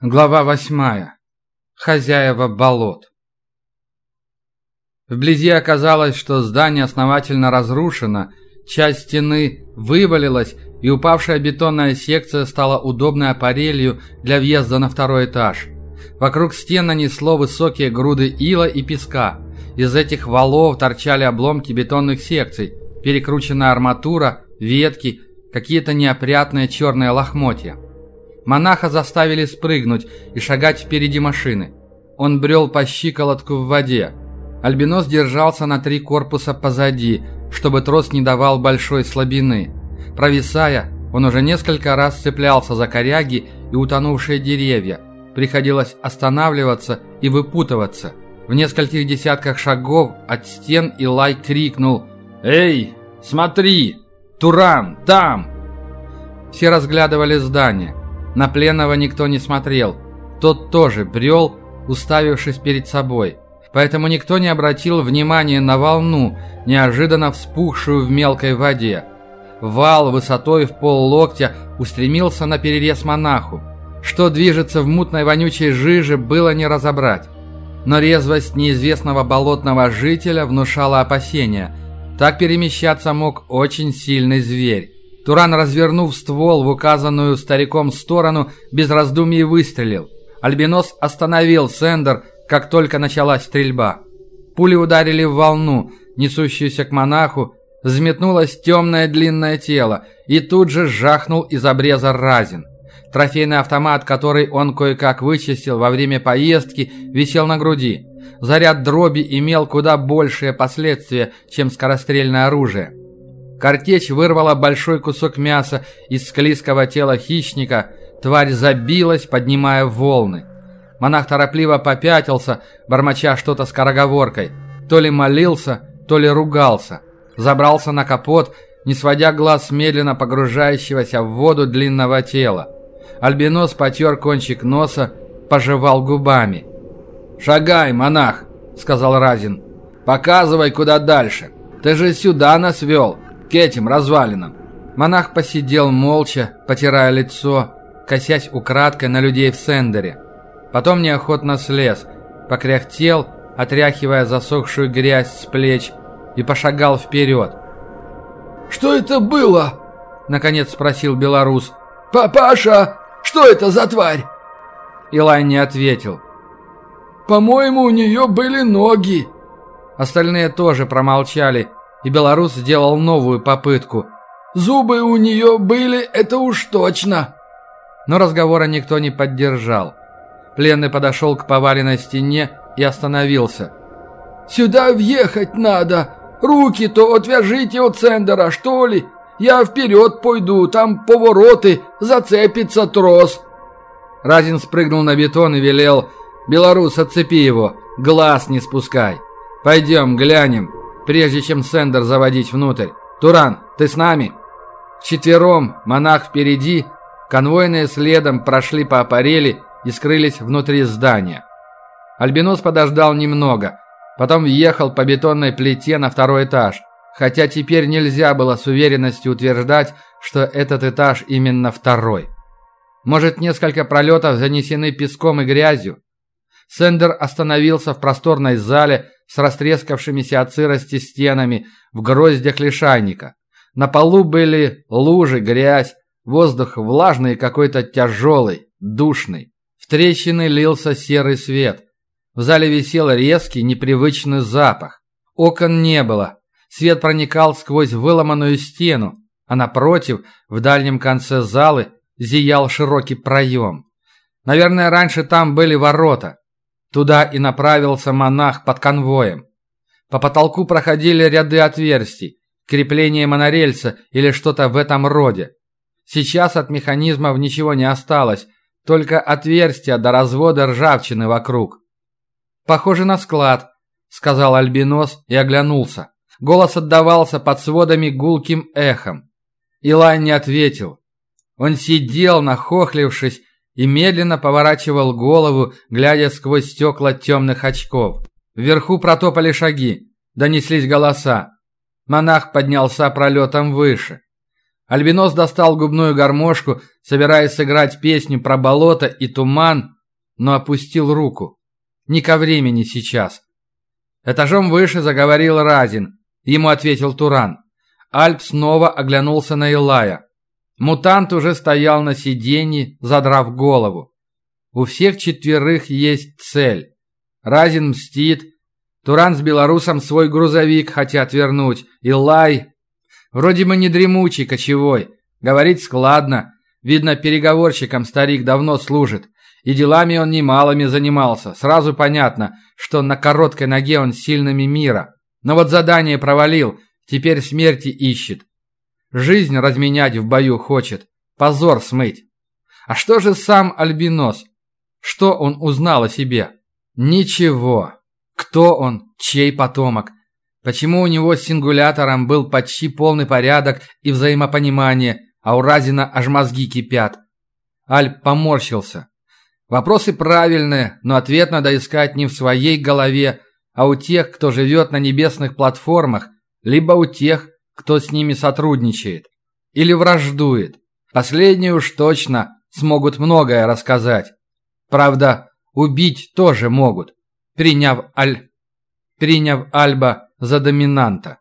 Глава восьмая. Хозяева болот. Вблизи оказалось, что здание основательно разрушено, часть стены вывалилась, и упавшая бетонная секция стала удобной аппарелью для въезда на второй этаж. Вокруг стен нанесло высокие груды ила и песка. Из этих валов торчали обломки бетонных секций, перекрученная арматура, ветки, какие-то неопрятные черные лохмотья. Монаха заставили спрыгнуть и шагать впереди машины. Он брел по щиколотку в воде. Альбинос держался на три корпуса позади, чтобы трос не давал большой слабины. Провисая, он уже несколько раз цеплялся за коряги и утонувшие деревья. Приходилось останавливаться и выпутываться. В нескольких десятках шагов от стен Илай крикнул «Эй, смотри! Туран, там!» Все разглядывали здание. На пленного никто не смотрел. Тот тоже брел, уставившись перед собой. Поэтому никто не обратил внимания на волну, неожиданно вспухшую в мелкой воде. Вал высотой в пол локтя устремился на перерез монаху. Что движется в мутной вонючей жиже, было не разобрать. Но резвость неизвестного болотного жителя внушала опасения. Так перемещаться мог очень сильный зверь. Туран, развернув ствол в указанную стариком сторону, без раздумий выстрелил. Альбинос остановил Сендер, как только началась стрельба. Пули ударили в волну, несущуюся к монаху, взметнулось темное длинное тело, и тут же жахнул из обреза Разин. Трофейный автомат, который он кое-как вычистил во время поездки, висел на груди. Заряд дроби имел куда большие последствия, чем скорострельное оружие. Картечь вырвала большой кусок мяса из склизкого тела хищника. Тварь забилась, поднимая волны. Монах торопливо попятился, бормоча что-то скороговоркой. То ли молился, то ли ругался. Забрался на капот, не сводя глаз медленно погружающегося в воду длинного тела. Альбинос потер кончик носа, пожевал губами. «Шагай, монах!» — сказал Разин. «Показывай, куда дальше. Ты же сюда нас вел к этим развалинам. Монах посидел молча, потирая лицо, косясь украдкой на людей в сендере. Потом неохотно слез, покряхтел, отряхивая засохшую грязь с плеч, и пошагал вперед. «Что это было?» — наконец спросил белорус. «Папаша, что это за тварь?» Илай не ответил. «По-моему, у нее были ноги». Остальные тоже промолчали, и белорус сделал новую попытку. «Зубы у нее были, это уж точно!» Но разговора никто не поддержал. Пленный подошел к поваленной стене и остановился. «Сюда въехать надо! Руки-то отвяжите от Сендера, что ли! Я вперед пойду, там повороты, зацепится трос!» Разин спрыгнул на бетон и велел «Белорус, отцепи его, глаз не спускай! Пойдем, глянем!» Прежде чем Сендер заводить внутрь. «Туран, ты с нами?» Вчетвером, монах впереди, конвойные следом прошли по аппарели и скрылись внутри здания. Альбинос подождал немного, потом въехал по бетонной плите на второй этаж, хотя теперь нельзя было с уверенностью утверждать, что этот этаж именно второй. Может, несколько пролетов занесены песком и грязью? Сендер остановился в просторной зале с растрескавшимися от сырости стенами в гроздях лишайника. На полу были лужи, грязь, воздух влажный и какой-то тяжелый, душный. В трещины лился серый свет. В зале висел резкий, непривычный запах. Окон не было. Свет проникал сквозь выломанную стену, а напротив, в дальнем конце залы, зиял широкий проем. Наверное, раньше там были ворота. Туда и направился монах под конвоем. По потолку проходили ряды отверстий, крепление монорельса или что-то в этом роде. Сейчас от механизмов ничего не осталось, только отверстия до развода ржавчины вокруг. «Похоже на склад», — сказал Альбинос и оглянулся. Голос отдавался под сводами гулким эхом. Илай не ответил. Он сидел, нахохлившись, и медленно поворачивал голову, глядя сквозь стекла темных очков. Вверху протопали шаги, донеслись голоса. Монах поднялся пролетом выше. Альбинос достал губную гармошку, собираясь сыграть песню про болото и туман, но опустил руку. Не ко времени сейчас. Этажом выше заговорил Разин. Ему ответил Туран. Альп снова оглянулся на Илая. Мутант уже стоял на сиденье, задрав голову. У всех четверых есть цель. Разин мстит. Туран с белорусом свой грузовик хотят вернуть. Илай Вроде бы не дремучий, кочевой. Говорить складно. Видно, переговорщиком старик давно служит. И делами он немалыми занимался. Сразу понятно, что на короткой ноге он сильными мира. Но вот задание провалил, теперь смерти ищет. Жизнь разменять в бою хочет. Позор смыть. А что же сам Альбинос? Что он узнал о себе? Ничего. Кто он? Чей потомок? Почему у него с сингулятором был почти полный порядок и взаимопонимание, а у Разина аж мозги кипят? Альп поморщился. Вопросы правильные, но ответ надо искать не в своей голове, а у тех, кто живет на небесных платформах, либо у тех, кто с ними сотрудничает. Или враждует. Последние уж точно смогут многое рассказать. Правда, убить тоже могут, приняв Аль... приняв Альба за доминанта.